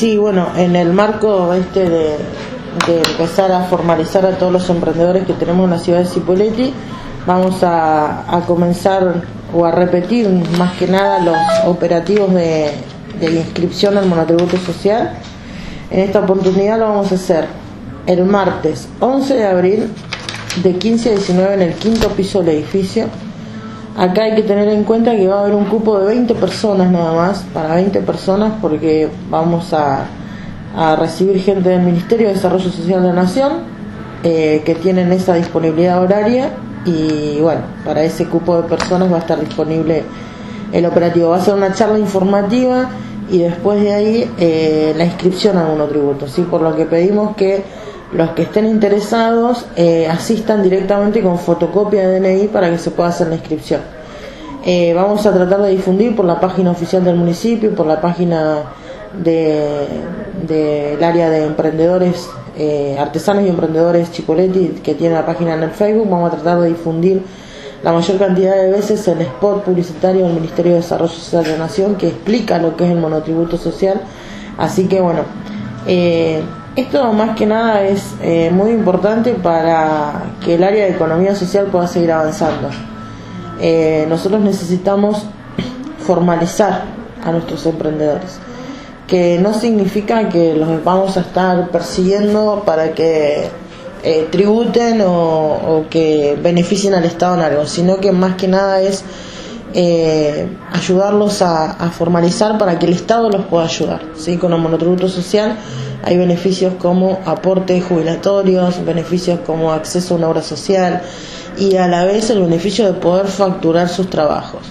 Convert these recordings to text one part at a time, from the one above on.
Sí, bueno, en el marco este de, empezar a formalizar a todos los emprendedores que tenemos en la ciudad de Cipolletti, vamos a, comenzar o a repetir más que nada los operativos de, inscripción al monotributo social. En esta oportunidad lo vamos a hacer el martes 11 de abril de 15 a 19 en el quinto piso del edificio Acá hay que tener en cuenta que va a haber un cupo de 20 personas nada más, para 20 personas, porque vamos a, recibir gente del Ministerio de Desarrollo Social de la Nación, eh, que tienen esa disponibilidad horaria, y bueno, para ese cupo de personas va a estar disponible el operativo. Va a ser una charla informativa y después de ahí eh, la inscripción a monotributo, ¿sí? por lo que pedimos que los que estén interesados eh, asistan directamente con fotocopia de DNI para que se pueda hacer la inscripción. Eh, vamos a tratar de difundir por la página oficial del municipio, por la página del área de emprendedores, eh, artesanos y emprendedores Chipoletti, que tiene la página en el Facebook. Vamos a tratar de difundir la mayor cantidad de veces el spot publicitario del Ministerio de Desarrollo Social de la Nación que explica lo que es el monotributo social. Así que bueno, esto más que nada es eh, muy importante para que el área de economía social pueda seguir avanzando. Eh, nosotros necesitamos formalizar a nuestros emprendedores, que no significa que los vamos a estar persiguiendo para que eh, tributen o, que beneficien al Estado en algo, sino que más que nada es ayudarlos a, a, formalizar para que el Estado los pueda ayudar, ¿sí? con el monotributo social hay beneficios como aportes jubilatorios, beneficios como acceso a una obra social y a la vez el beneficio de poder facturar sus trabajos.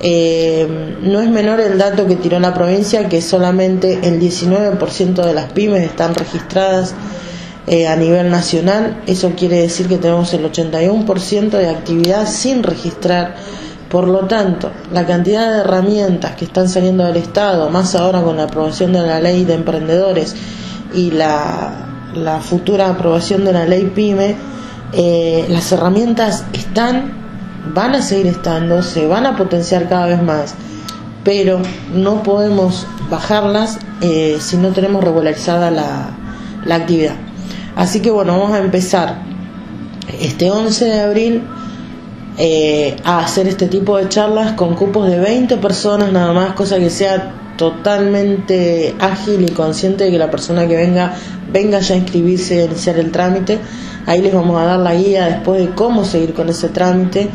Eh, no es menor el dato que tiró la provincia que solamente el 19% de las pymes están registradas eh, a nivel nacional. Eso quiere decir que tenemos el 81% de actividad sin registrar. Por lo tanto, la cantidad de herramientas que están saliendo del Estado, más ahora con la aprobación de la ley de emprendedores y la, futura aprobación de la ley PYME, eh, las herramientas están, van a seguir estando, se van a potenciar cada vez más, pero no podemos bajarlas eh, si no tenemos regularizada la, la actividad. Así que bueno, vamos a empezar este 11 de abril eh, a hacer este tipo de charlas con cupos de 20 personas nada más, cosa que sea totalmente ágil y consciente de que la persona que venga venga ya a inscribirse y a iniciar el trámite. Ahí les vamos a dar la guía después de cómo seguir con ese trámite.